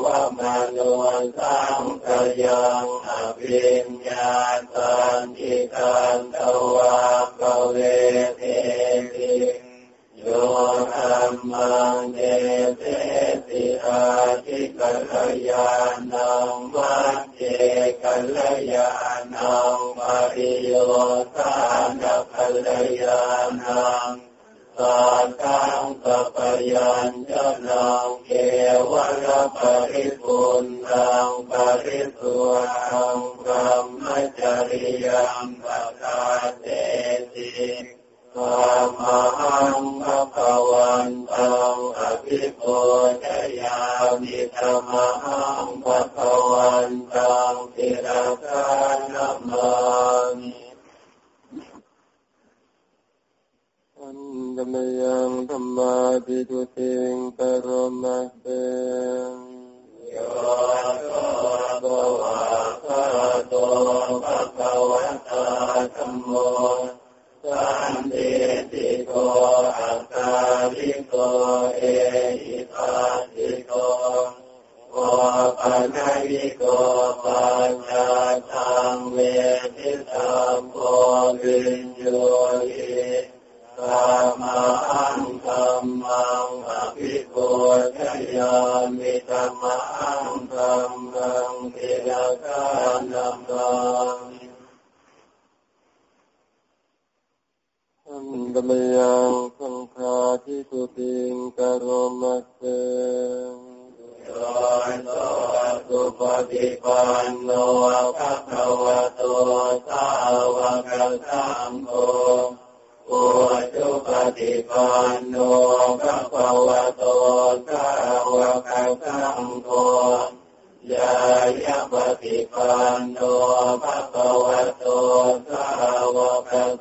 ยังสังฆาทิสุติงกโรมะเส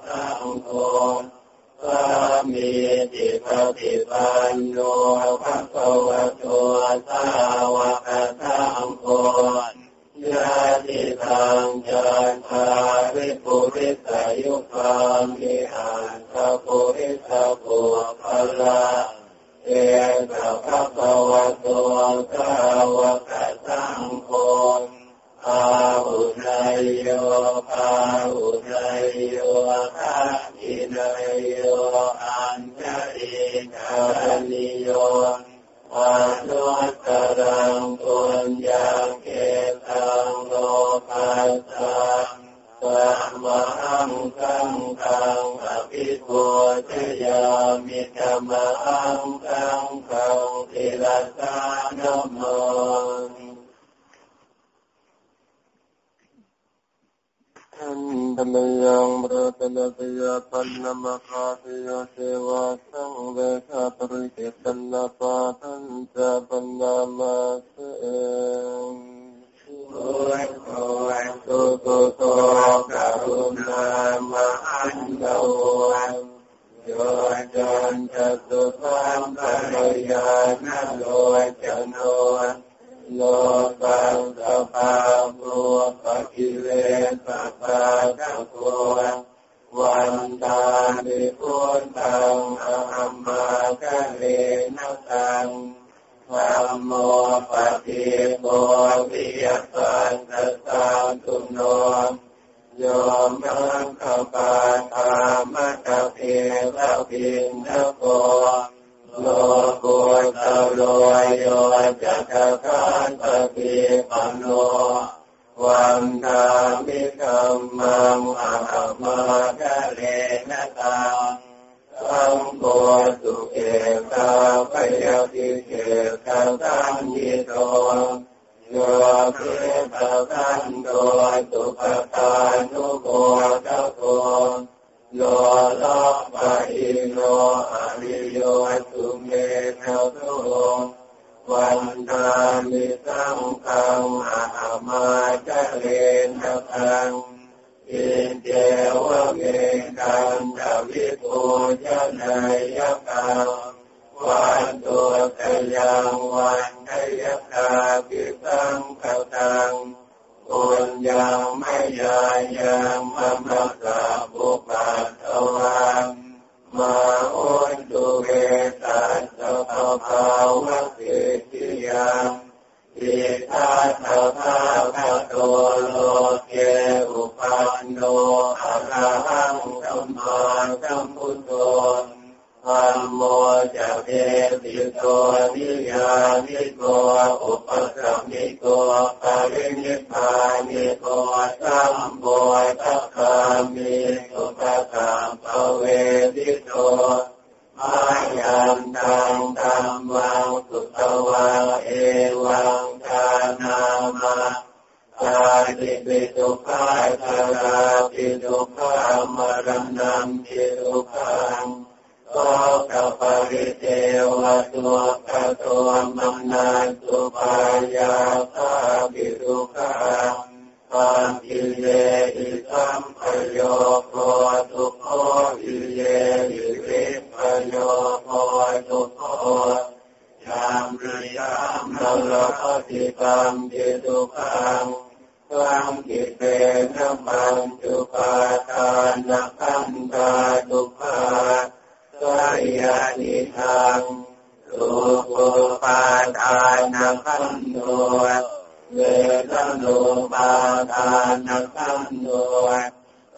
สังโฆสามีจิปฏิปันโนภะคะวะโตสาวกสังโฆยาติทางจานทาริปุริสายุคังมิหันทปุริสปุพลาเอตภะคะวะโตสาวกสังโฆาหุนายโยอาหุนายโยอาอินายโยอัญชริกานิโยอานุตตรังปุญญาเกตังโลภัสสังสัมมังสังฆังอภิปุจยามิธรรมังสังฆังติลัสสานโม ทันธรรมยังมรตนตยาปันนมคาติ โยเสวะสังเวชาปริเกตันนปะปามาเสโอยโอยตุตุโนนจะสุขังปริยานโลจโนโลกังสภาภูปกิเลสปะตะโกวันตาดิพุทธังอหัมมาคะเลนะตังธรรมโมปฏิโมวิยสันตสังตุโนโยมังคปาธามะตะเพระพินทโก โลกุตโลโยจัตตานปฏิปันโนวันทามิคัมมังอามาคะเลนะตังสังโฆสุเกตาปยติเกตาตังยิโตโยเกตาตันโตสุปตานุโกตโก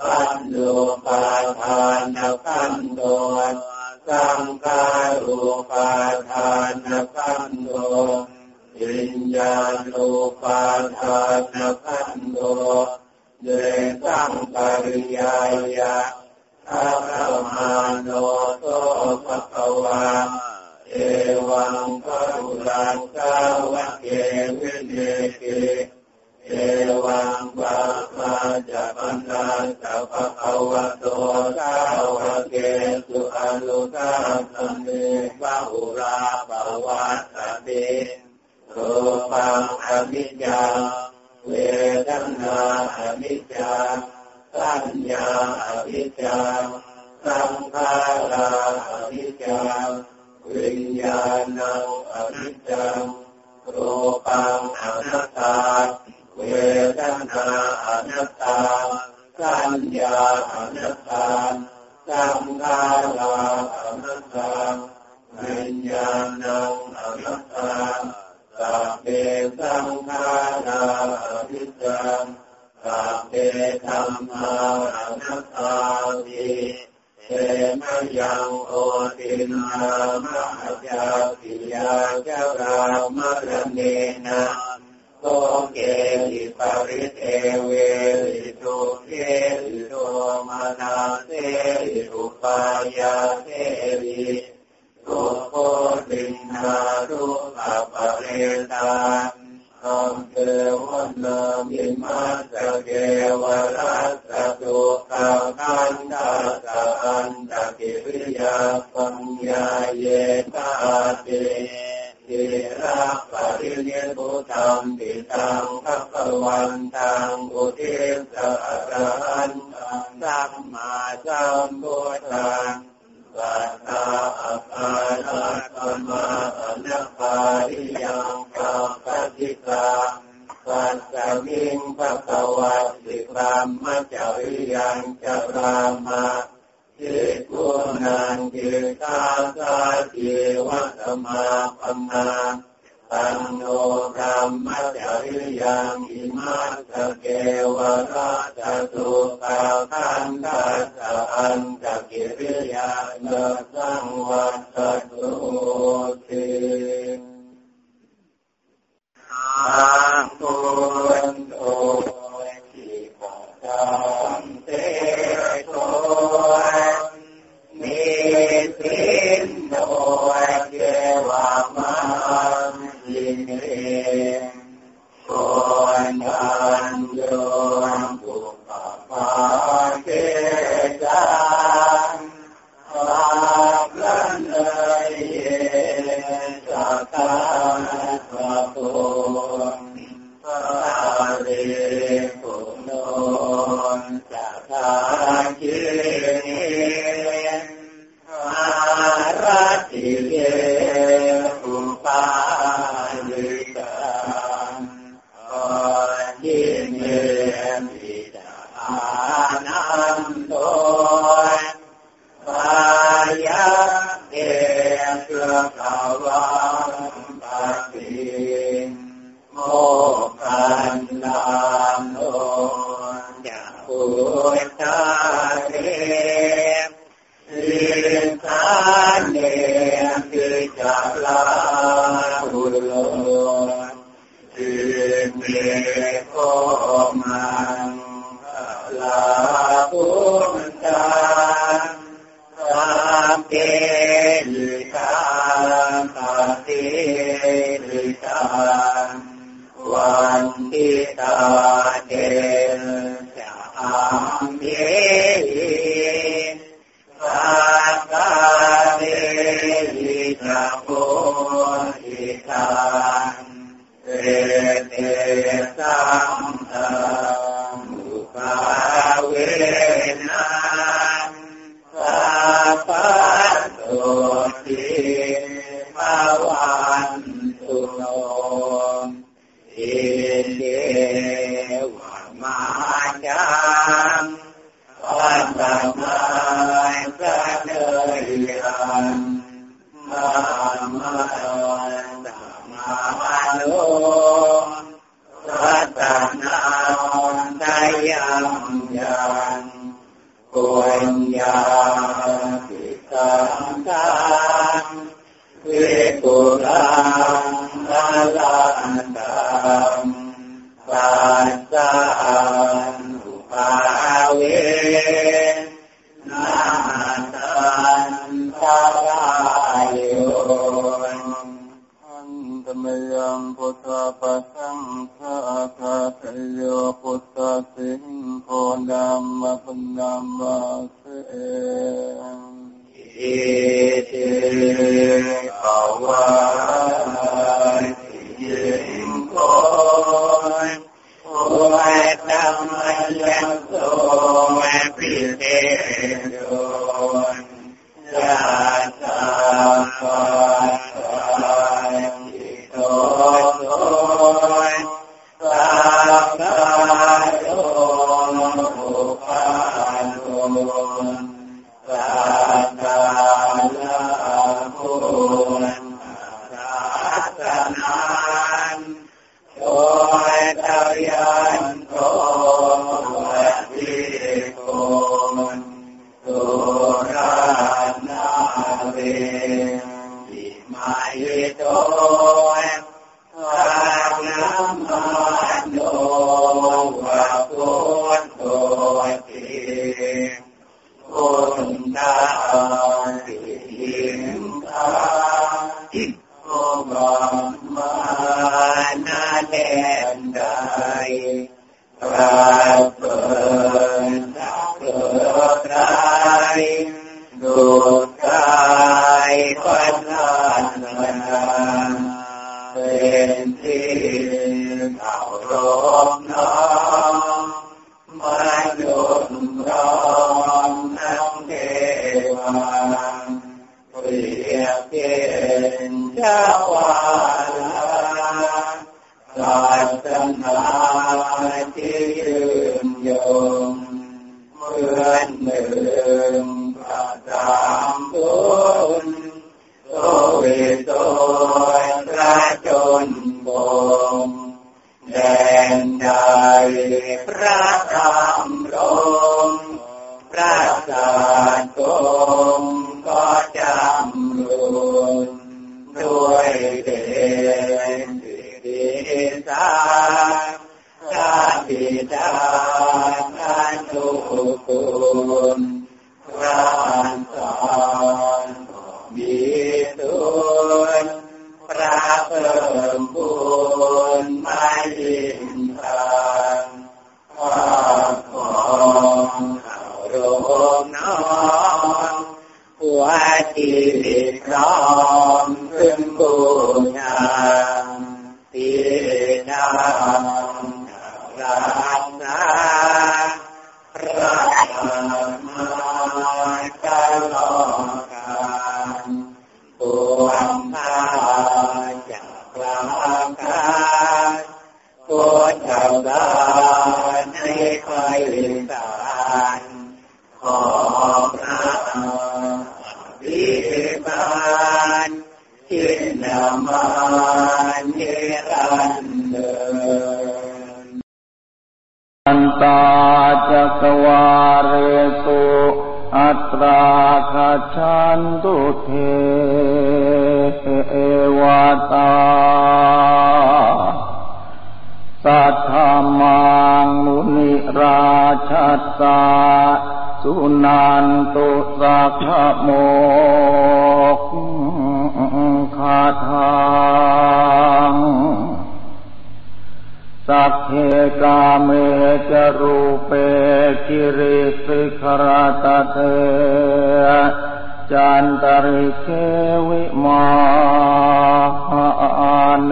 ขันโตปาทานขันโตสังขารุปาทานขันโตวิญญาณุปาทานขันโตเดสังปริยายะอาคามาโนโตภะควาเอวังพระอุรังกาวะเกวิเนกิ เอวังปะมาจะปัญญาสัพพะวะโตสาวะเกสุอนุตาสัมเมวะอุราปวัตตเตรูปังอนิจจังเวทนาอนิจจังสัญญาอนิจจังสังขาราอนิจจังวิญญาณังอนิจจังรูปังอนัตตา เวทนาอนัตตาสัญญาอนัตตาสังขารอนัตตาวิญญาณังอนัตตาสัพเพสังขาราอนิจจังสัพเพธรรมาอนัตตาติเต มะยังโอติณณามหะ ชาติยา ชะรามะระเณนะ โสเกหิ ปะริเทเวหิ ทุกเขหิโทมะนัสเสหิอุปายาเสหิ ทุกโขติณณา ทุกขะปะเรตาอัปเปวะนามิมัสเกวรัสตุขาคันตาสันตะกิริยาปัญญาเยตาเต ติระปริเยตุธรรมปิตังพัพวันตังอุทิสะอันตังสัมมาสัมพุทธังปัตตาอัปานาธรรมาอนั จะ โต คอยลืมสานขอพระวิบานทินนามานเนรันเดอันตาจักวาเรตุอัตราคาชันตุเทเอวตาสัทธัมมัง มุนิราชัสสะ สุณันตุสัคคะโมกขะทังสัคเค กาเม จะ รูเป คิริสิขะระตะเฏ จันตะลิกเข วิมาอาเน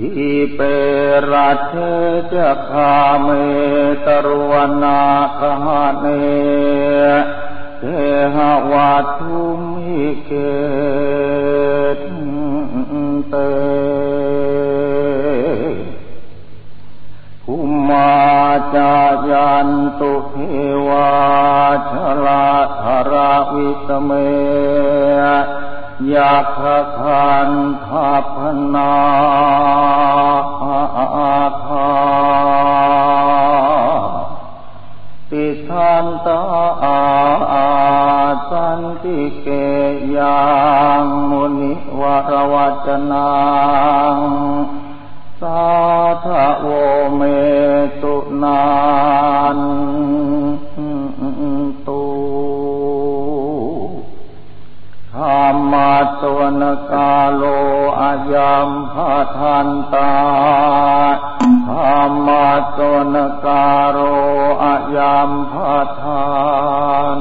ที่เปรัตเทจคาเมตรวนาคหาเนเทหวัตุมิเกตเตภูมาจายันตุเทวาชลาธราวิสเม ยาคาคันทพนาอาคาติทันตาอาสันติเกยังมุนิวรวัจนังสาธโวเมตุนาน ตวนกาโลอายัมพาทันตาธรรมตวนกาโรอายัมพาทาน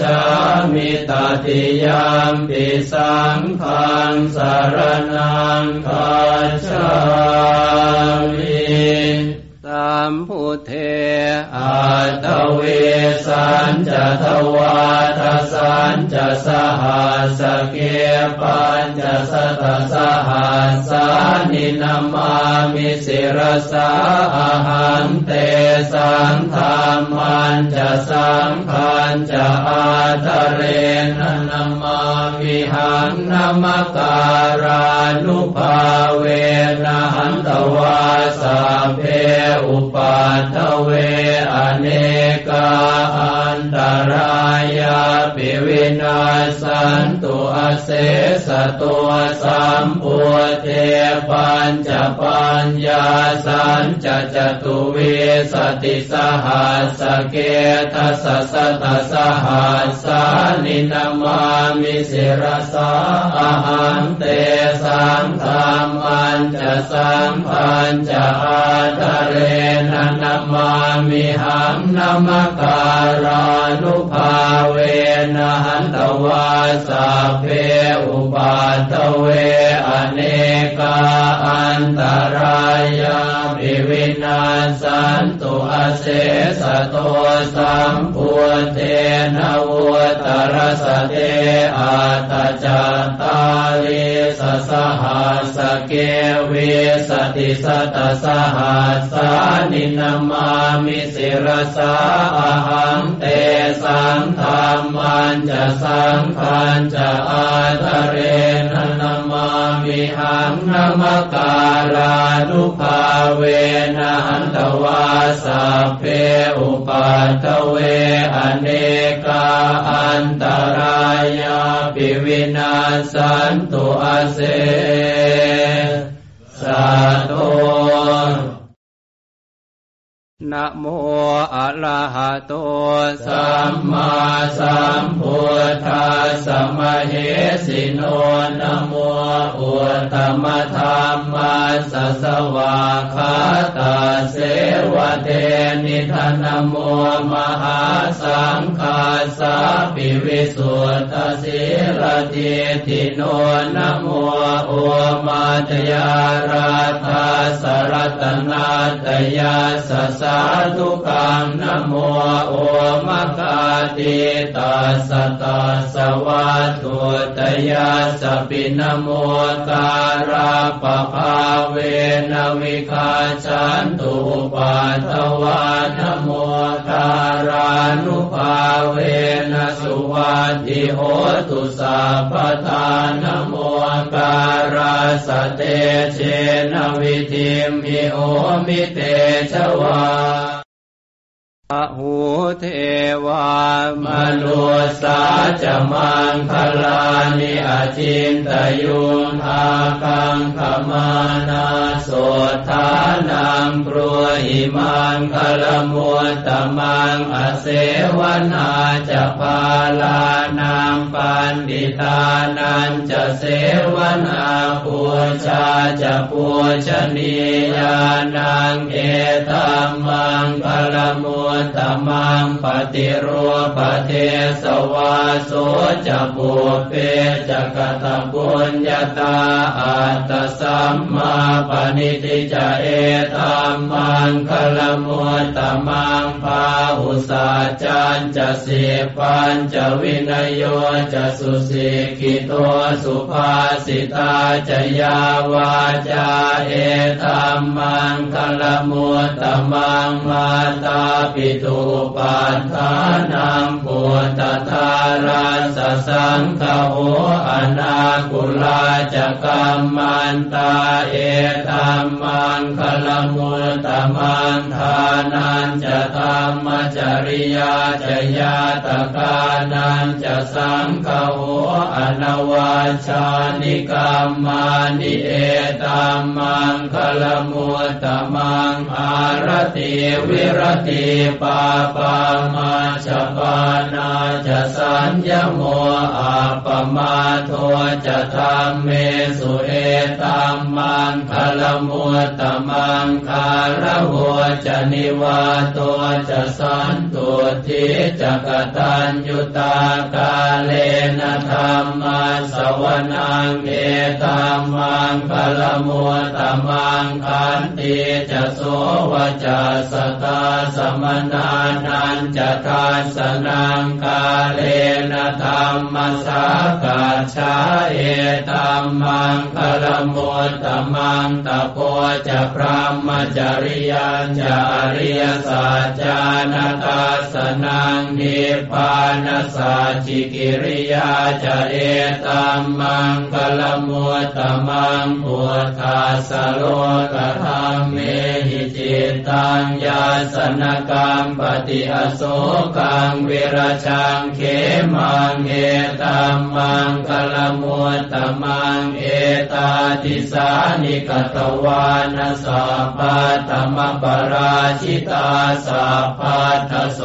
จามิตติยามปิสังขังสรนังคาจามิ มพุทเทอาตเวสันจะทวาทสันจะสหัสเกปัญจะสตสหัสสานินามามิสิรสาอาหันเตสังธรรมันจะสังขันจะอาทะเรนนามา มิหังนมการานุภาเวนะหันตวาสาเพอุปัตเวอเนกาอันตรายาปิวินาสันตุอเสสตัวสัมปุเทปัญจปัญญาสันจะจตุเวสติสหัสเกทัสสะตสหัสานินามามิเสรสาอาหันเตสังธรรมันจะสังพันจะอาทะเรนันามามิหังนามการานุภาเวนะหันตวาสัพเพอุปัททะเว อะเนกาอันตะรายาปิวินัสสันตุ อะเสสะโตสัมพุทเธ นะวุตตะระสะเตอัฏฐะจัตตาฬีสะสะหัสสะเก วีสะติสะตะสะหัสสานินะมามิสิระสาอาหังเตสังธรรมันจะสังขันจะอาทเรนนามามิหังนามการานุภาเวนะหันตวาสาเพอุปัตเวอเนกาอันตรายาปิวินาสันตุอาเสาโต นะโมอะระหะโตสัมมาสัมพุทธัสสะมะเหสิโนนะโมอุตตมะธรรมัสสะสวาคาตาเสวะเทนิทานโมมหาสังฆาสาปิวิสุทธสิรติทิโนนะโมโอมาตยาราธาสรัตนาตยาสสาธุกังนโมโอมะคาติตัสสะตัสสะวะตุตยาสปินโมการาปะภาเวนวิคาชันตุปัทวานโมการานุภาเวนสุวัติโหตุสัพพทานโม การาสเตเชนวิธิมิโอมิเตชวา อหูเทวามนุสาจะมังคลานิอาจินตยุนอาคังขมานาโสธานังปรัวหิมังคลมุตตมังอเสวนาจะพาลานังปันดิตานันจะเสวนาปูชาจะปูชนียานังเอตัมมังคลมุตตมังปฏิรูปเทสวาโสจะปุเปจะกตปุญญาตาอัตตสัมมาปณิติจะเอตัมมังคลมุตตมังพาหุสาจันจะสีปัญจะวินโยจะสุสิกิโตสุภาสิตาจะยาวาจาเอตัมมังคลมุตตมังมาตาปิตุปัฏฐานังปุตตาร สสังคโหอนาคุลาจกรรมันตาเอตัมมังคลมุตตมังทานันจะธรรมจริยาจะยาตกานันจะสังคโหอนวาชานิกรรมานิเอตัมมังคลมุตตมังอารติวิรติปาปามาชปานาจะสัญญโมอาปมาโทจะธรรมเมสุเอตัมมังคลมุตตมังคารหัวจะนิวาตัวจะสันตุทิจักตัญยุตากาเลนะธรรมาสวนังเอตัมมังคลมุตตมังคันติจะโสวจะสตาสมนานันจะทานสนังกาเลนะธรรมสากาชาเอตัมมังคลมุตตมังตะโพจะพระมจริยัญจะอริยสัจจานาตาสนังนิพพานสัจจิกิริยาจะเอตัมมังคลมุตตมังพุทธาสโลกธรรมเมหิจิตตังยาสนกรรมปฏิอโศกังเวรชังเขมังเอตัมมังกลมุตตมังเอตาติสานิกตวานสัพพะธรรมปราชิตาสัพพัทธโส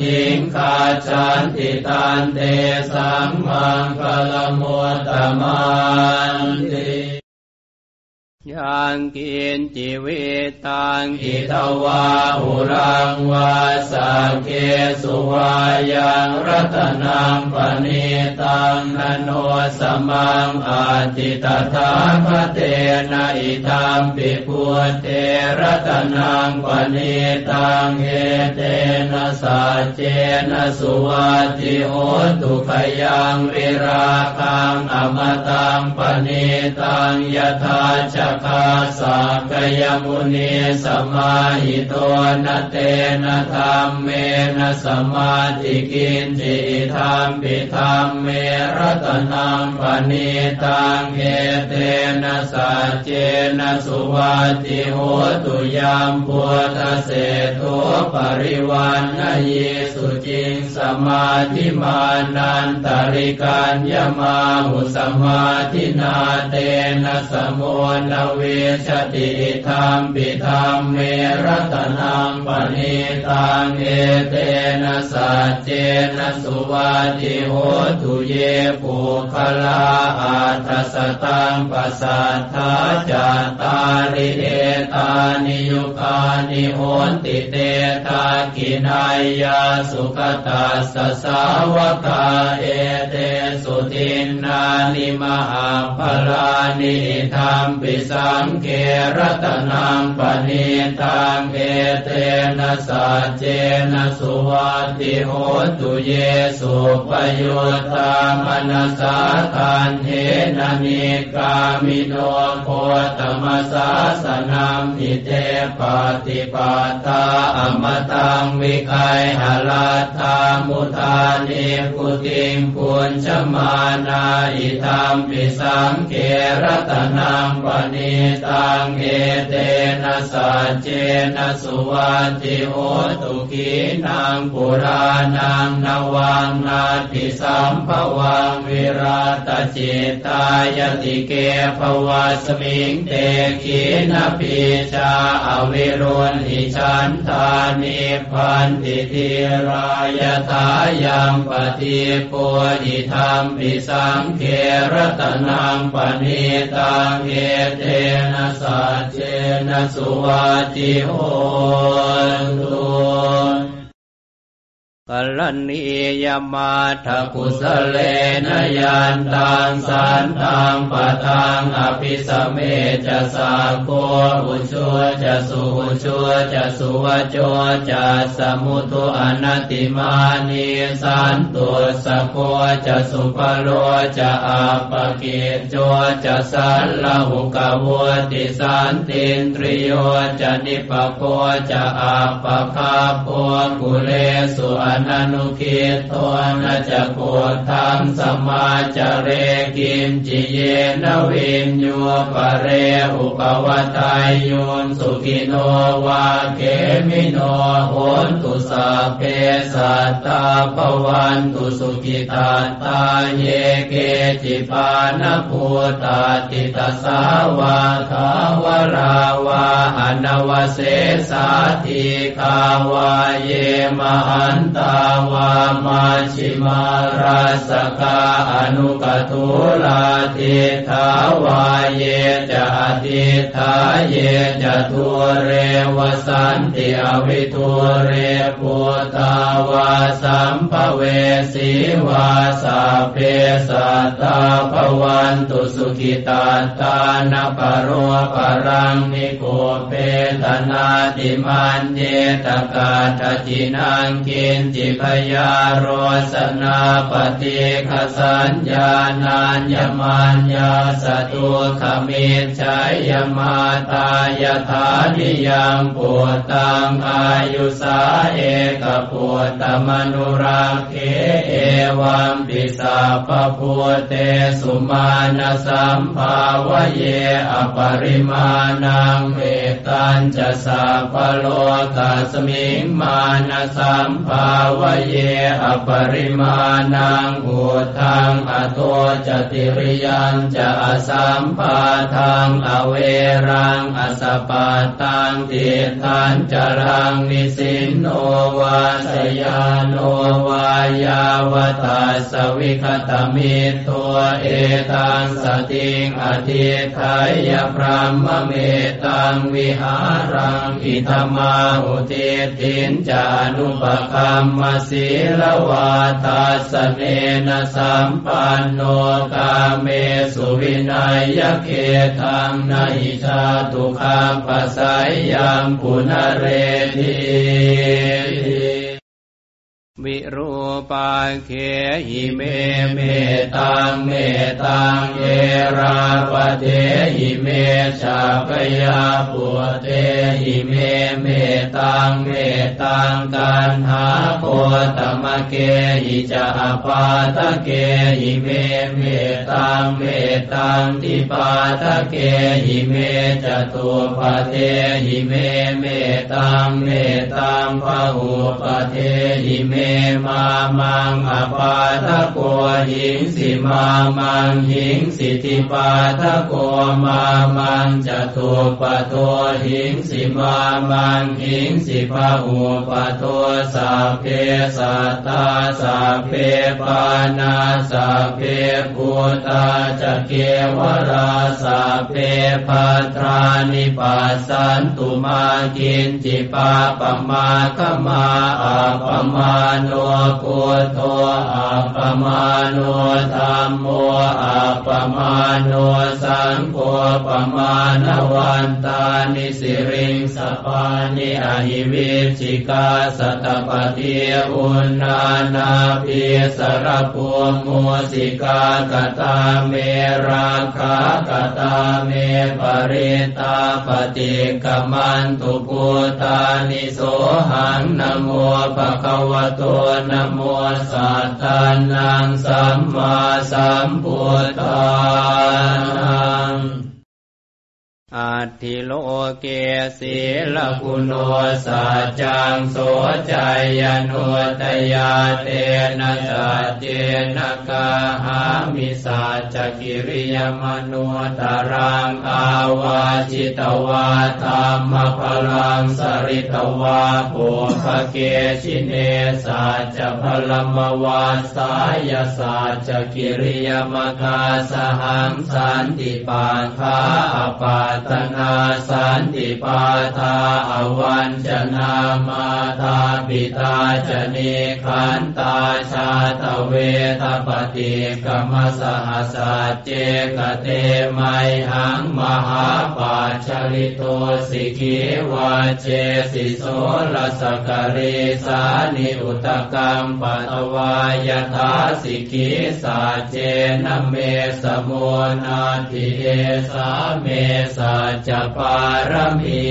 ทิงคาจันติตันเตสัมมังกลมุตตมันติ ยังกินจิวิตังอิทวาหุรังวาสักเกสุวายังรัตนังปณิตังนโนสมังอาติตถาคเตนะอิทัมปิพุเตรัตนังปณิตังเอเตนะสัจเจนะสุวัติโหตุขยังวิราคังอมตังปณิตังยถาจคาสักยมุนีสมาหิโตนะเตนะธรรมเมนะสมาธิกินจิธรรมปิธรรมเมรัตนังปณิตังเอเตนะสัจเจนะสุวัติโหตุยามพุทธเสตุปริวันนยิสุจิงสมาธิมานันตริกัญญมาหุสมาธินาเตนะสมุนเวชติธรรมปิธรรมเมรตนังปณิตังเอเตนะสัจเจนะสุวัติโหตุเยปุคลาอาทัสตังปัสสัทธาจตาริเอตานิยุคานิโหติเตตากินายาสุขตัสสาวกาเอเตสุตินนานิมหาภลานิธรรมปิสังเกรตนังปณิตังเอเตนะสัจเจนะสุวัติโหตุเยสุปโยตามนัสสาทันเทนะนิกามิโนโคตมสาสนัมหิเตปฏิปาตาอมตังวิไคหลาธามุทานิพุติงปุญชมานาอิธรรมปิสังเกรตนังปณิตังเอเตนะสัจเจนะสุวัติโหตุกีนังปุรานังนวังนาทิสัมภวังวิราตจิตตายติเกภวะสมิงเตกีนปิชาอวิรุณหิชันทานิพันติทิรายทายังปฏิปุหิธรรมปิสังเขรตนังปณิตังเอเตนะสัจเจนะสุวัติโหตุ กัลนียมาทกุสเลนยันตังสันตังปะทังอภิสเมจะสาโกอุชัวจะสุอุชัวจะสุวโจจะสมุตุอนัติมานีสันตุสโกจะสุปโลจะอาปกิจโจจะสันละหุกวติสันตินตริโยจะนิปโกจะอาปคาโพกุเลสุอนนุคิตตัวนาจะโกทังสมาจเรกิมจิเยนวินโยปเรอุปวัตายโยนสุขิโนวาเกมิโนโหนตุสัพเพสัตตาปวันตุสุขิตาตาเยเกจิปานภูตาติตสาวาทาวราวาอนวเสสาติกาวาเยมหันตาวามาชิมาราสกาอนุกตุลาติทาวาเยจะติทาเยจะทุเรวสันติอวิทุเรปุตาวาสัมภเวสีวาสาเพสัตตาภวันตุสุขิตาตานปโรปรังนิโกเปตนาติมันเยตกาตจินังกินจิพยาโรสนาปฏิคสัญญานัญญมัญญาสตุขมิชัยยมาตายถานิยังปุตตังอายุสาเอกปุตตมนุราเคเอวัมปิสาปพุเตสุมาณสัมภาวเยอปริมาณังเวตัญจะสัพโลกัสมิงมาณสัมภาวเยอปริมาณังอุทังอโตจติริยันจะอสัมปาทังอเวรังอสปาตังติทันจรังนิสินโนวาสยาโนวายาวตาสวิคตมิตัวเอตังสติงอธิทายพระมเมตังวิหารังอิธมาอุติทิฏฐิญจะ อะนุปะคัมมะ สีละวาทัสสะเนนะสัมปันโนกาเมสุวิเนยยะ เคธัง นะ หิชาตุ คัพภะเสยยังปุนะเรตีติ วิรูปักเขหิเมเมตตังเมตตังเอราปะเถหิเมฉัพยาปุตเตหิเมเมตตังเมตตังกัณหาโคตะมะเกหิจะ อะปาทะเกหิเมเมตตังเมตตังทิปาทะเกหิเม จะตุปปะเทหิเมเมตตังเมตตัง พะหุปปะเทหิเมมามัง อะปาทะโกหิงสิมามังหิงสิทิปาทะโกมามังจะตุปโตหิงสิมามังหิงสิปะหูปโตสัพเพสัตตาสัพเพปานาสัพเพภูตาจะเกวราสัพเพปัตรานิปัสสันตุมากินจิปาปมาคมาอาปมาโนพุทโธอัปมาโนธรรมโมอัปมาโนสังโฆปมาณวันตานิสิริงสปานิอหิวิจิกาสตปฏิอุณานาภิสรภูมุสิกากตาเมราคากตาเมปริตาปฏิกมันตุกุตานิโสหังนโมภะคะวะโตนโมสัตตานังสัมมาสัมพุทธานัง อัติโลเกศีลกุโนสัจจังโสจายโนตยาเตนะสัจเจนะกาหามิสัจกิริยมนุตรังอาวาจิตวาธรรมพลังสริตวาปุภเกชิเนสัจพลมวาสายสัจจกิริยมกาสหังสันติปาคาอปาตนาสันติปาทาอวันจนามาตาปิตาจเนขันตาชาตเวทปฏิกรรมสหสัจเจกเตไมหังมหาปาชลิโตสิกิวาเจสิโสลสกเรสานิอุตกรรมปัตวายทาสิกิสาเจนเมสมุนาทิเอสาเมสาจปารมี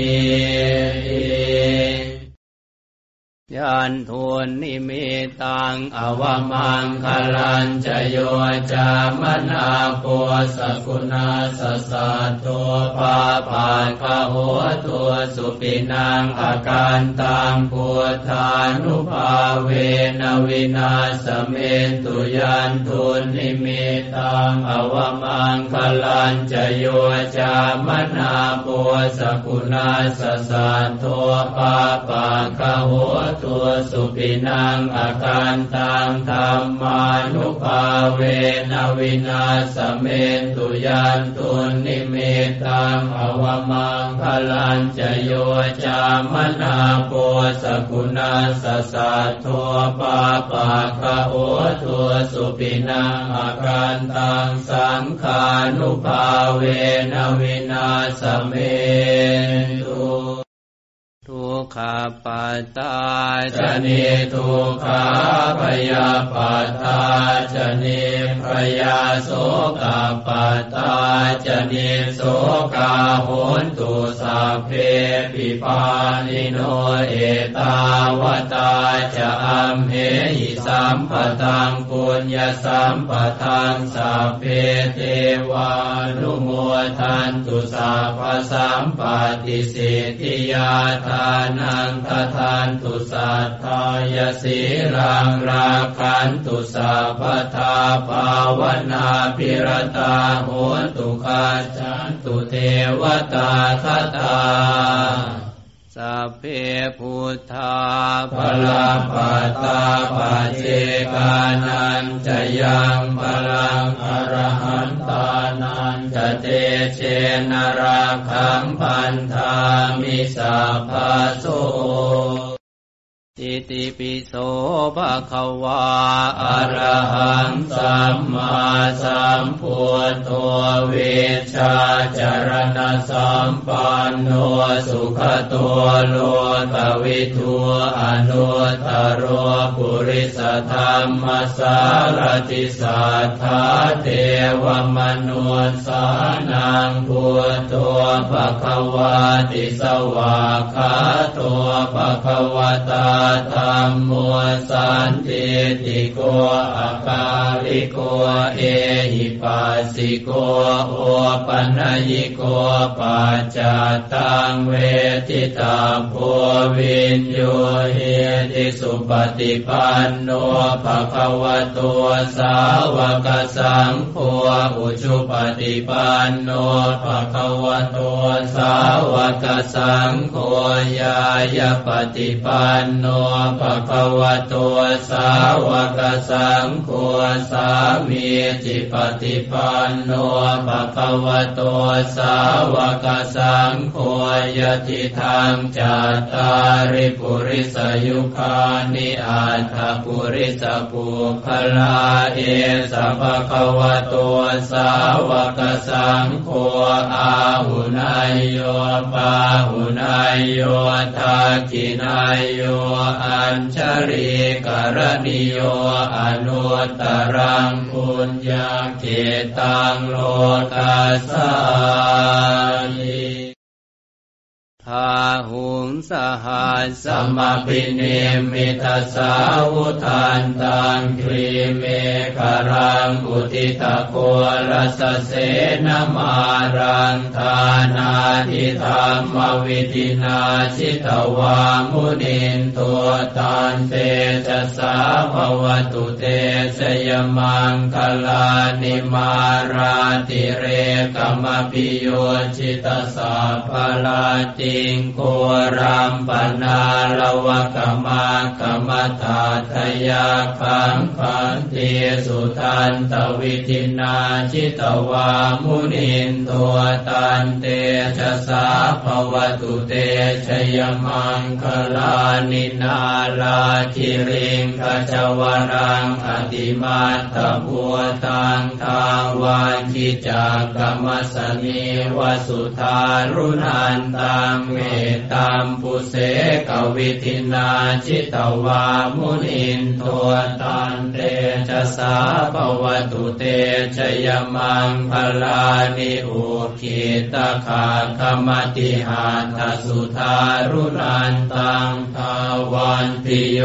ยันทุนนิมิตตังอวมังคลัญจโยจามนาโป สกุณัสสสัทโท ปาปัคคโห ทุสสุปินัง อกันตังพุทธานุภาเวนวินาสเมนตุยันทุนนิมิตตังอวมังคลัญจโยจามนาปัวสกุณาสสัตตัวปาปาคหัวตัวสุปินังอาการตังธรรมานุภาเวนวินาสเมนตุยันตุนิเมตังอวมังคลันจโยจามนาโปสกุณาสสัทโทปาปาคะโอทัวสุปินังอาการตังสังขานุภาเวนวินาสเมนตุ ขัปปัตตาจนิททุกขา ภยัปปัตตาจนิพภยาโสกัปปัตตาจนิสโสกาโหนตุสัพเพปิปาณิโนเอตตาวตา จ อัมเหหิสัมภตังปุญญสัมปทังสัพเพเทวานุโมทันตุสัพพสัมปติสิทธิยาทานงททานตุสัทายสีรังราคันตุสัพทาภาวนาพิรตาโหตุกาจันตุเทวตาคตา สัพเพพุทธาภลาปัตตาปเจกานันจะยังพลังอรหันตานันจะเตเชนราคัมพันธามิสัพพโส อิติปิโสภะคะวาอะระหังสัมมาสัมพุทโธเวชาจรณะสัมปันโนสุขตัวโลกวิทูอนุตตรปุริสธรรมสารติสัทธาเทวมนุสานังพุทโธภะคะวาติสวาคาโตภะคะวตาธรรมมัวสันติติโกอาคาลิโกเอหิปัสสิโกโอปัญญิโกปัจจตังเวทิตาโพวินโยเฮติสุปฏิปันโนภะคะวะโตสาวกสังโฆอุชุปฏิปันโนภะคะวะโตสาวกสังโฆยายปฏิปันโนภะคะวะโตสาวกสังโฆสามีจิปฏิปันโนภะคะวะโตสาวกสังโฆยติทางจัตตาริปุริสยุคานิอัตถปุริสปุคลาเอสัพพะวะโตสาวกสังโฆอาหุนายโยปาหุนายโยทักขินายโยอัญชริกรณิโยอนุตรังปุญญาเกตังโลกัสสานิ ทาหุงสหัสสมปิเนมิทัสาวุทานตังครีเมฆรังอุทิตะโกรัสเสนมารังทานาทิธรรมวิธินาชิตวามุนินตัวตานเตจสาภวตุเตสยมังคลานิมาราติเรกมปิโยชิตสาภลาติงโกรัมปนาลวะกมากมตาทยาคังคันเทสุทันตวิทินาชิตวามุนินตัวตันเตชะสาภวตุเตชยมังคลานินาลาคิริงขจวรังอติมาตบัวตังทางวันคิจากรรมสนีวสุธารุนันตังเมตัมปุเสกวิทินาชิตวามุนินโทตันเตจะสาภวตุเตชยมังพลานิอุคิตาคาคมติหาทสุธารุนันตังทาวันติโย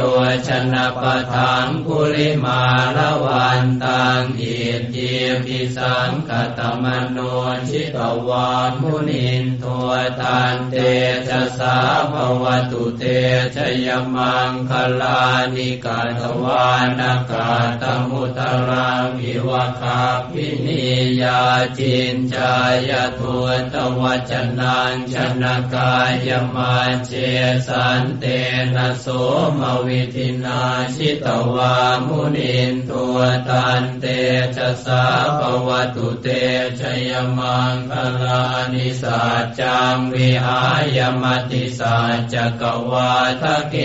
ชนะปะทังกุลิมาละวันตังอิทิพิสังกตมโนชิตวามุนินโทตันเตจสาภวตุเตชยมังคลานิกาตวานากาตมุตรังอิวะคาพินิยาจินจายทุตวัจนังชนกายมาเจสันเตนะโสมวิทินาชิตวามุนินตัวตันเตจสาภวตุเตชยมังคลานิสัจจังวิหายมติสัจกวาทะเก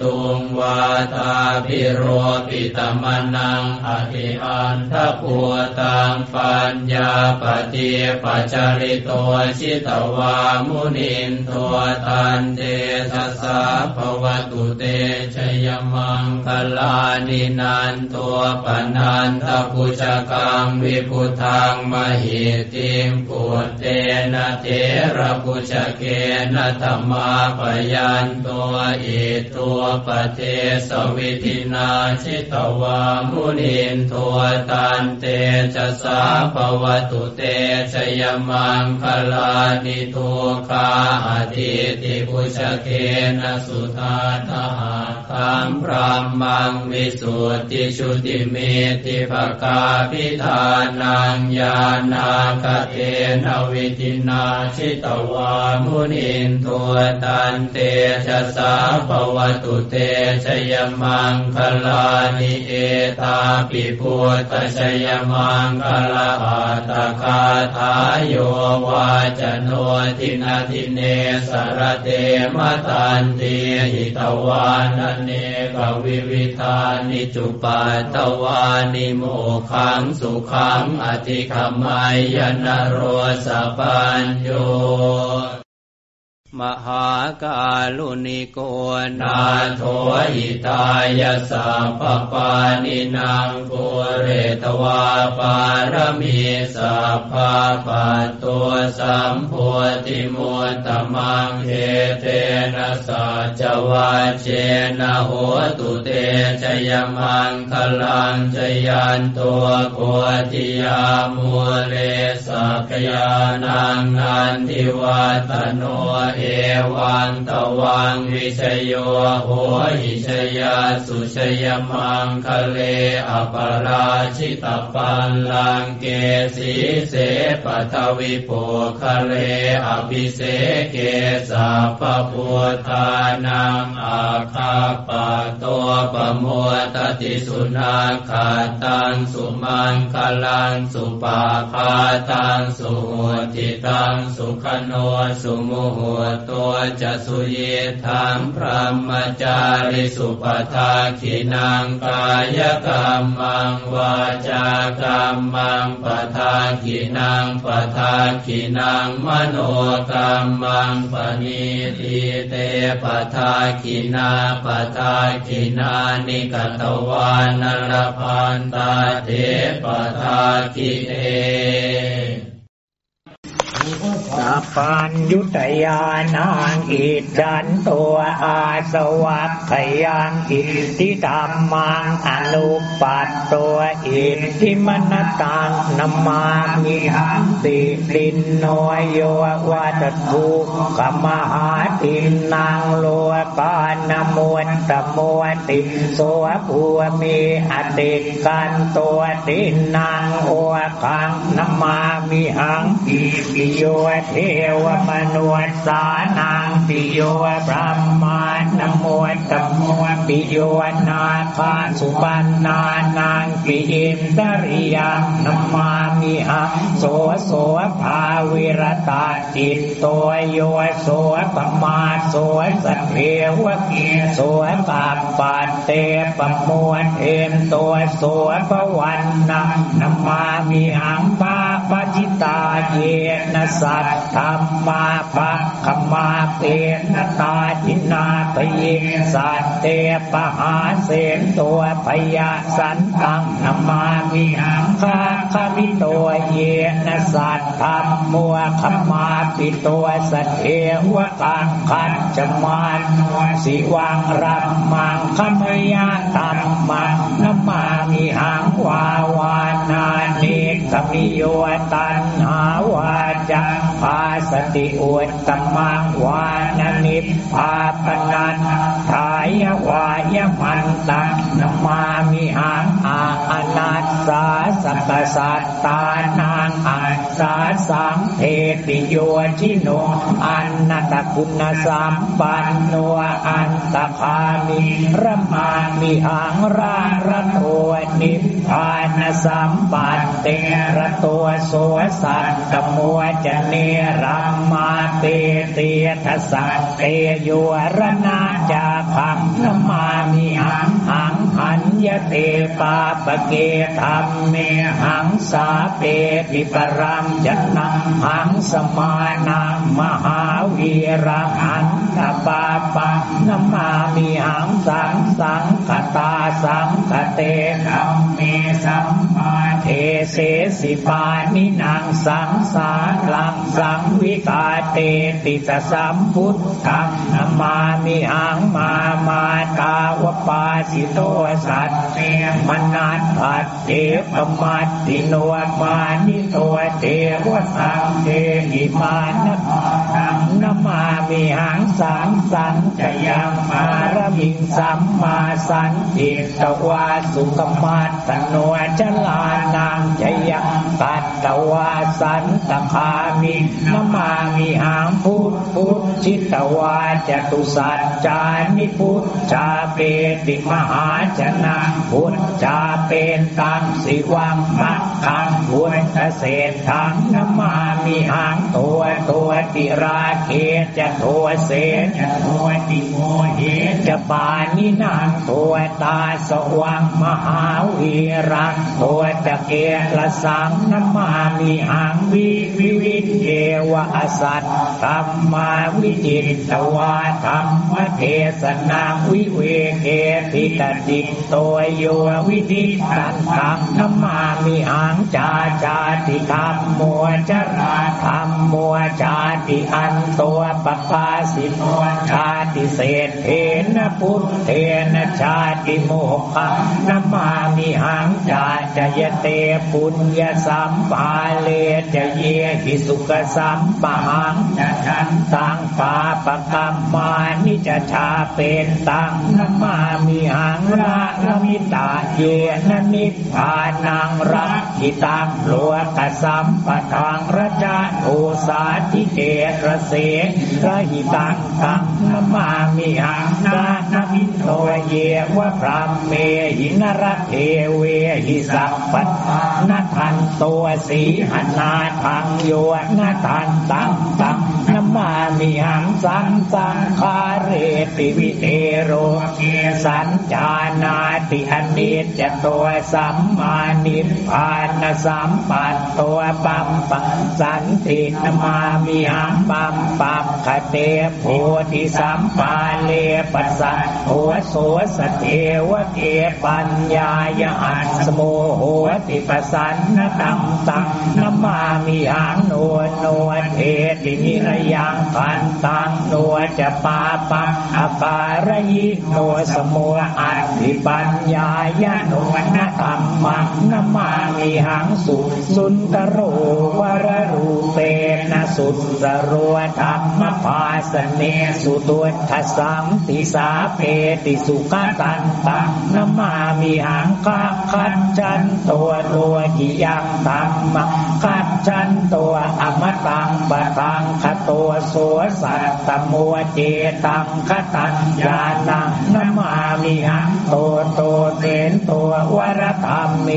ตุงวาทาพิโรปิตมนังอธิอันทะปัวตังปัญญาปฏิปัจจริโตชิตวามุนินตัวตันเตทัสสะภวตุเตชยมังคลานินันตัวปนันทปุจกังวิพุทังมหิติมปุตเตนะเทระปุจเกนะธรรมาปยันตัวอิตัวปเทสวิทินาชิตวามุนินตัวตันเตจะสาภวตุเตชยมังคลานิทุคาอธิติปุชเกนะสุธาทหาคัมพรามังวิสุทธิชุติเมติภกาพิธานังญาณาคเทนวิทินาชิตวามุนินตัวตันเตชะสาภวตุเตชยมังคลานิเอตาปิพุทธชยมังคลาตาคาทายโยวาจโนทินาทิเนสรเตมตันติหิตวานเนกวิวิธานิจุปัตตวานิโมขังสุขังอธิคมายนโรสปัญโย มหากาลุนิโกนาโทอิตายสัพพปานินางปุเรตวาปารมีสัพพปัตตัวสัมโพธิมุตตมังเทเทนะสัจวาเจนะโหตุเตชยมังคลังชยันตัวโพธิยามุเลสักยานังนันทิวัตโนเอวังตวังวิชโยโหหิชยาสุชยมังคะเลอปราชิตปันลังเกสีเสปทวิโปคะเลอภิเสเกสัพพุทานังอาคาปะตัวปโมตติสุนาคาตังสุมังคลังสุปาคาตังสุหุติตังสุขโนสุมุหตัวจะสุเยธังพระมจาริสุปทาขินังกายกรรมังวาจากรรมังปทาขินังปทาขินังมโนกรรมังปณิทิเตปทาขินาปทาขินานิกตวานรพันตาเทปทาขิเต สัพพัญยุตยานางอิดันตัวอาสวัคขยังอิทิธรรมังอนุปัตตัวอิทิมนตังนามามิหังติลินโนโยวาตทุกมหาตินางโลปานมวนตมวติโสภูมีอติกันตัวตินางโอคังนามามิหังอิปิโยเทวมนุษสานังปิโยพระมานโมตโมปิโยนาคาสุปันนานังปิอิมตริยังนมามิหังโสโสภาวิรตาจิตตัวโยโสปมาโสสเพวะเกโสปัปปัตเตปมวลเอมตัวโสปวันนังนมามิหังปา ปจิตาเยนะสัตธรรมาปักขมาเตนตาจินาพเยสัตเตปหาเสนตัวพยาสันตังนมามิหังคาคามิตัวเยนะสัตธรรมมัวขมาปิตัวสัตเทวกังขันจมานสิวังรัมมังขมยาตัมมังนมามิหังวาวานาเนก มิโยตันหาวาจังพาสติอุตตมังวานนิพาปนันทา ยวายมันตังนมามิหังอาอนัสสาสัสัตตานังอัสสาสังเทติโยชิโนอันนตคุณสัมปันโนอันตคามิระมามิหังราระตัวนิพพานสัมปันเตระตัวโสสัตตมัวจะเนรัมมาเตเตทสสะเตโยรนา จาพังนมามิหังหัง หันยเตปาปเกธรรมเมหังสาเปปิปรัมจันนังหังสมานังมหาวีรังหันตปาปังนมามิหังสังสังคตาสังคเตธรรมเมสัมมาเทเสสิปานินางสังสารังสังวิกาเตติสสัมพุทธังนมามิหังมามาตาวปาสิโตสัตเตมนัตถัดเทปมัตติโนมานิโตเทวสังเทหิมานนังนมามิหังสังสังจะยังมารมิงสัมมาสันติตวาสุกมัตตโนจลานังจะยังตัตตวาสันตคามินมามิหังพุทธพุทจิตวาจตุสัจจานิพุทธชาเปติมหาชนะพุทธาเป็นตังสิวังมักขังพุทธเศษทังนมามิหังตัวตัวติราเกจะตัวเศษจะตัวติโมเหจะปานินางตัวตาสว่างมหาวีรังตัวจะเกละสังนมามิหังวิวิวิเทวอสัตธรรมาวิจิตตวาธรรมเทศนาวิเวเกติตติตัวโยวิธิตันธรรมนมามิหังจาจาติธรรมมัวจราธรรมมัวจาติอันตัวปปาสิโนชาติเศษเทนพุทเทนชาติโมกะนมามิหังจาจยเตปุญญสัมปาเลจะเยหิสุขสัมปะหังจะทันตังปาปกรรมานิจชาเป็นตังนมามิหังระละมิตาเยนนิพพานังรักขิตังโลกสัมปทังระจาโทสาธิเกระเสระหิตังตังนมามิหังนานามิโตเยวะพรามเมหินรเทเวหิสัพปัตนัทันตัวสีหนาทังโยนาทันตังตังนมามิหังสังสังคาเรติวิเทโรเกสัญจานนาติอเนจตัวสัมมานิพานสัมปัตตัวปัมปัสันตินมามิหังปัมปัมคเตโพธิสัมปาเลปัสสะโหโสสเทวเกปัญญายอัสโมโหติปสันนตังตังนมามิหังโนโนเทตินิรยังพันตังโนจะปาปังอาการยิโนสมุอัตติปัญญายโนนธรรมังนมามิหังสุสุนตโรวรรูเปนะ สุตสรวธรรมภาสเนสุตุทัสังติสาเพติสุขตันตังนมามิหังคัคัจจันตัวตัวกิยังธรรมคัจจันตัวอมตังปะตังคตัวสัวสัตตมัวเจตังคตัญญาณังนมามิหังตัวตัวเตนตัววรธรรมเม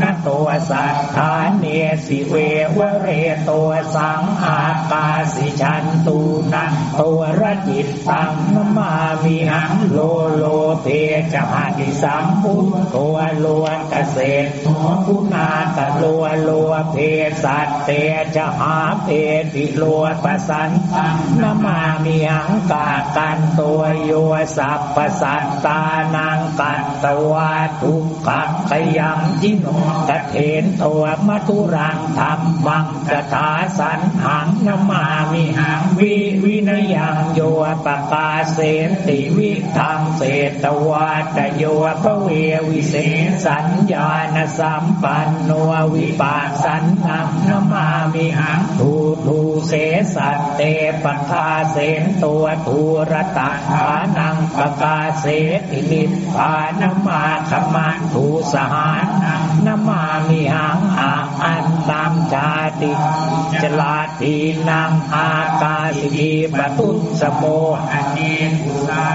นตัวสัทธาเนสิเววเรตัวสังอากาสิชันตูนัตัวรจิตตังนมามิหังโลโลเทจะหาติสัมพุทตัวลวนเกษตรตัวคุณาตโลัวลวเพสัตเตจะหาเพติลวปสันตังนมามีหังกากันตัวโยสัพปสัตตานังกัตตวาทุกขขยังจิโนตเถนตัวมัทุรังธรรมังกถาสันหังนมามิหังวิวินยังโยปกาเสนติวิทังเศตวาตโยพระเววิเศษสัญญาณสัมปันโนวิปัสสันนังนมามิหังทูทูเสสัตเตปคาเสนตัวทูรตาานังปกาเสตินิพพานมาขมาทูสหานังนมามิหังอาอันตามชาติจลาทีนังอากาสิปตุสโมอันเนกุสา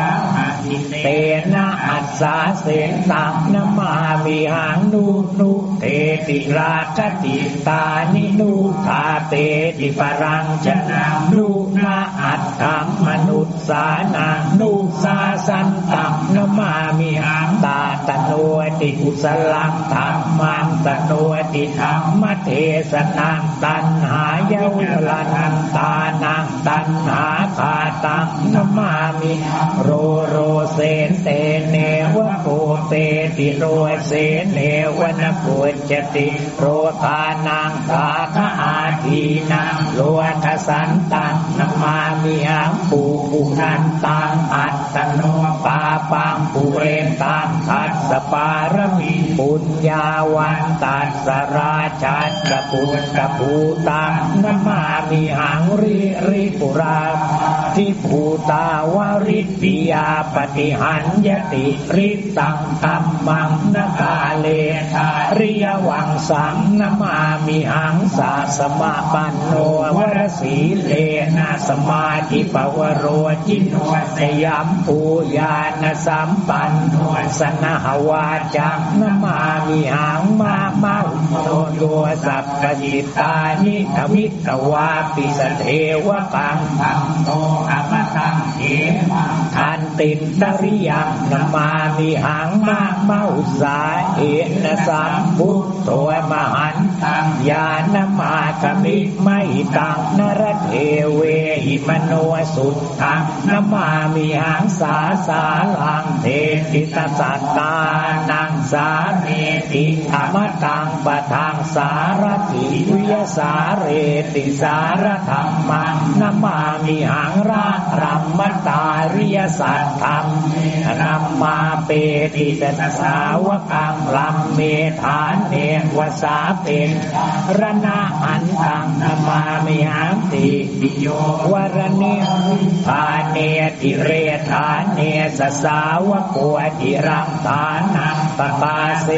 เตนะอัสสาเสนตังนมามิหังนุนุเตติราคติตานินุทาเตติปรังชนะนุนาอัตถังมนุษสานังนุสาสันตังนมามิหังตาตโนติกุสลังธรรมังตโนติธรรมเทศนังตันหายาวลนันตานังตันหาคาตังนมามิโรโรเสนเตเนวะโกเตติโรเสนเนวะนโกจติโรธานังตาคอาทีนังโลทสันตังนมามิหังปูปุนันตังอัตตโนปาปังปุเรนตังทัสสปารมีปุญญาวันตัสราชัตปุตตภูตังนมามิหังริริปุราทิภูตาวริปิยาปฏิหันยติริตังตัมมังนกาเลทาริยวังสังนมามิหังสาสมาปันโนวรสีเลนะสมาธิปวโรจินวสยามปูญาณสัมปันโนสนหวาจังนมามิหังมามาโตโยสัพพิตานิทวิตวาปิสเทวปังตังโตอมตังเขมังทันตินดริยังนมามิหังมาเมาสาเอนสัมพุทโตมหันตังญาณมาคมิไม่ตังนรเทเวหิมโนสุตทังนมามิหังสาสาลังเทติตสัตตานังสาเนติธรรมตังปะทางสารติวิยสาเรติสารธรรมังนมามิหังรารัมมตาริยสัตธรรมนัมมาเปติสตสาวกังลัมเมฐานเนวสาเป็นรณะอันตังนมามิหังติปิโยวรเนทานเนติเรทานเนสสาวกวติรังทานังปปาเส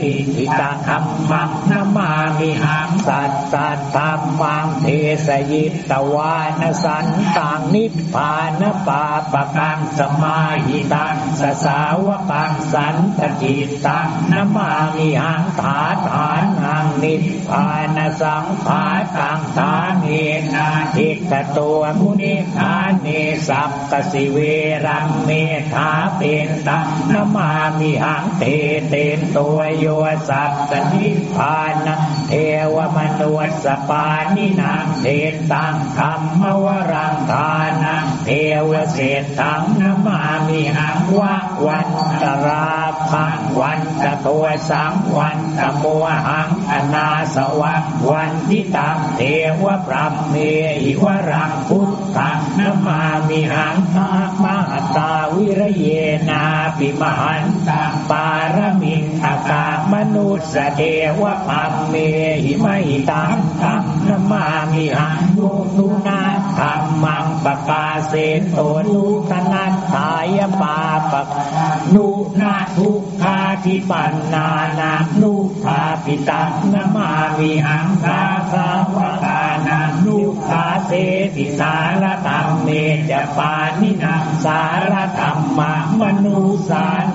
ติทิตาธรรมังนมามิหังสัตตธรรมังเทสยิตวานสันตังนิพพานปาปะกังสมาหิตังสสาวกังสันตจิตตังนมามิหังฐาฐานหังนิพพานสังขาตังฐานเนนาทิกตัวมุนิทานเนสัพกสิเวรัมเมธาเป็นตังนมามิหังเตเตนตัวโยสัพสนิพพานเทวมนุษสปานินางเทนตังธรรมวรังทานงเทวเศษถังนมามิหังวะวันตราพังวันตะตัวสังวันตะโมหังอนาสวังวันทิตังเทวพรหมเมหิวรังพุท ธังนมามิหังมามาตาวิระเยนาปิมหันตาปารมิงอากามนุสเทวพรหมเมหิมตังตังนมามิหังโยนุนาธรรมังปกาเสตโตนุตนัตตายปาปะ นุนาทุกขาทิปันนานานุภาปิตังนมามิหังคาสาวกานานุขาเสติสารธรรมเมจปานินาสารธรรมมนุสาน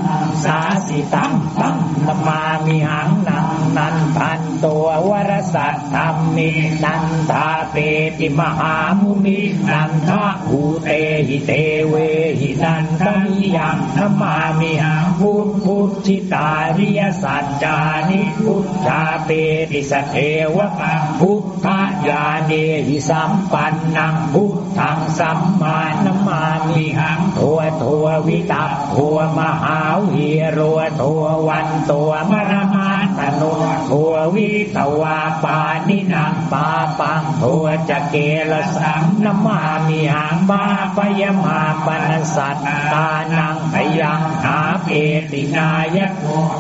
สาสิตังตังนมามิหังนัง นันพันตัววรสัตธรรมินันทาเปติมหามุนินันทาภูเตหิเตเวหินันทมิยังธมามิหังพุทพุทธิตาริยสัจจานิพุทธาเปติสเทวะพุทธญา เนหิสัมปันนังพุทธังสัมมานัมมามิหังทัวทัววิตัทัวมหาวีโรทัววันตัวมรมาตโนทัววิตวาปานินังปาปังทัวจะเกลสังนัมมามิหังมาปยมาปนสัตตานังพยังหาเปตินายะ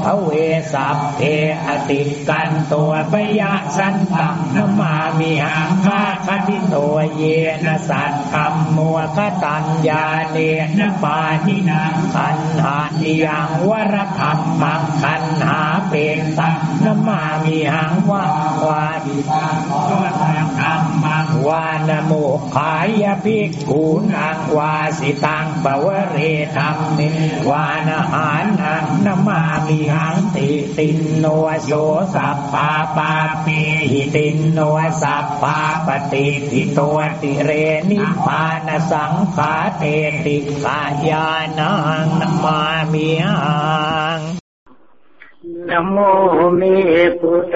พระเวสัพเทอติกันตัวปยะสันตังนมามิหังมาคติโตเยนะสัตธรรมมัวคตัญญาเนนะปาทินังขันหานิยังวรธรรมมังขันหาเป็นตังนมามีหังว่าวาดิตังขอทางธรรม มังวานโมขายภิกขุนังวาสิตังปวเรธรรมเนวานหานังนมามีหังติตินโนโสสัพปาปาปีหิตินโนสัพปาปฏิทิตัวติเรนิพานสังขาเตติกายานังนมามิหัง นโมเมพุท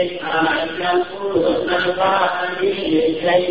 ติอาจะพุทธวานิจยจ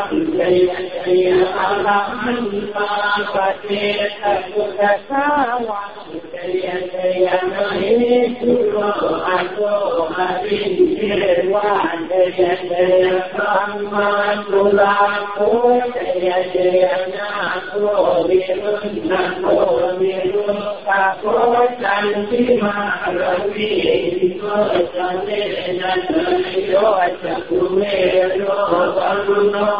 เต นะโ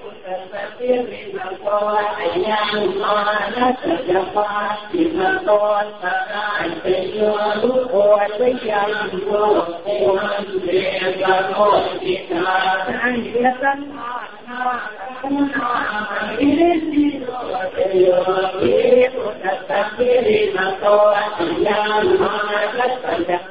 فالفقير المرضى أيام قالت تجفى بمرضى فقعد اليوم والبيان وقوم بمرضى كتابا يسمى تستقبلين قوة أيام قالت تجفى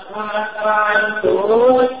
ما فعلتم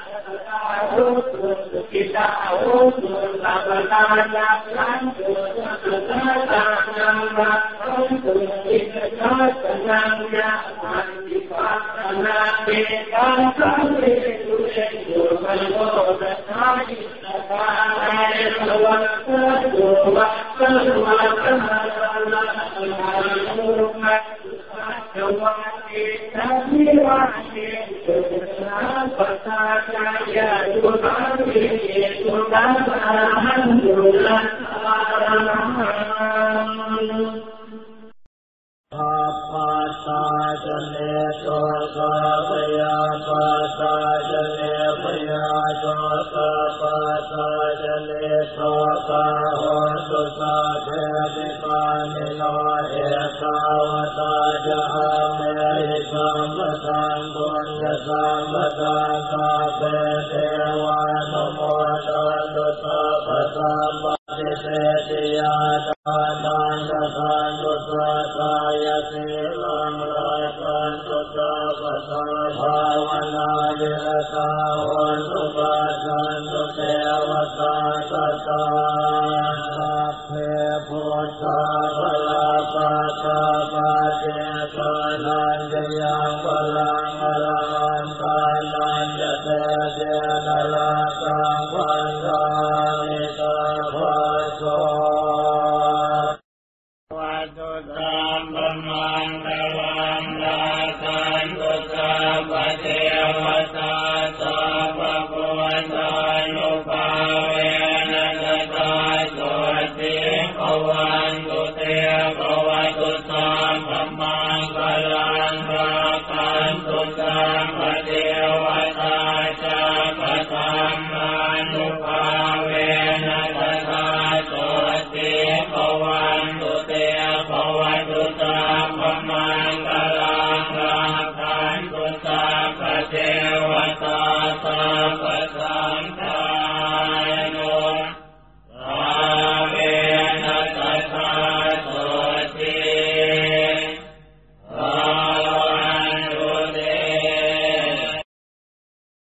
kita usul sabdanya lantur kita nama untuk kita senangnya mati pasana kita sampai itu mengoda kami Terima kasih. Thank you.